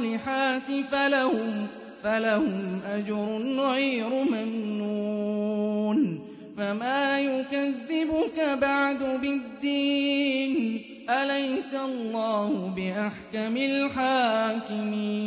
الصالحات فلهم فلهم أجر غير ممنون. فما يكذبك بعد بالدين؟ أليس الله بأحكم الحاكمين؟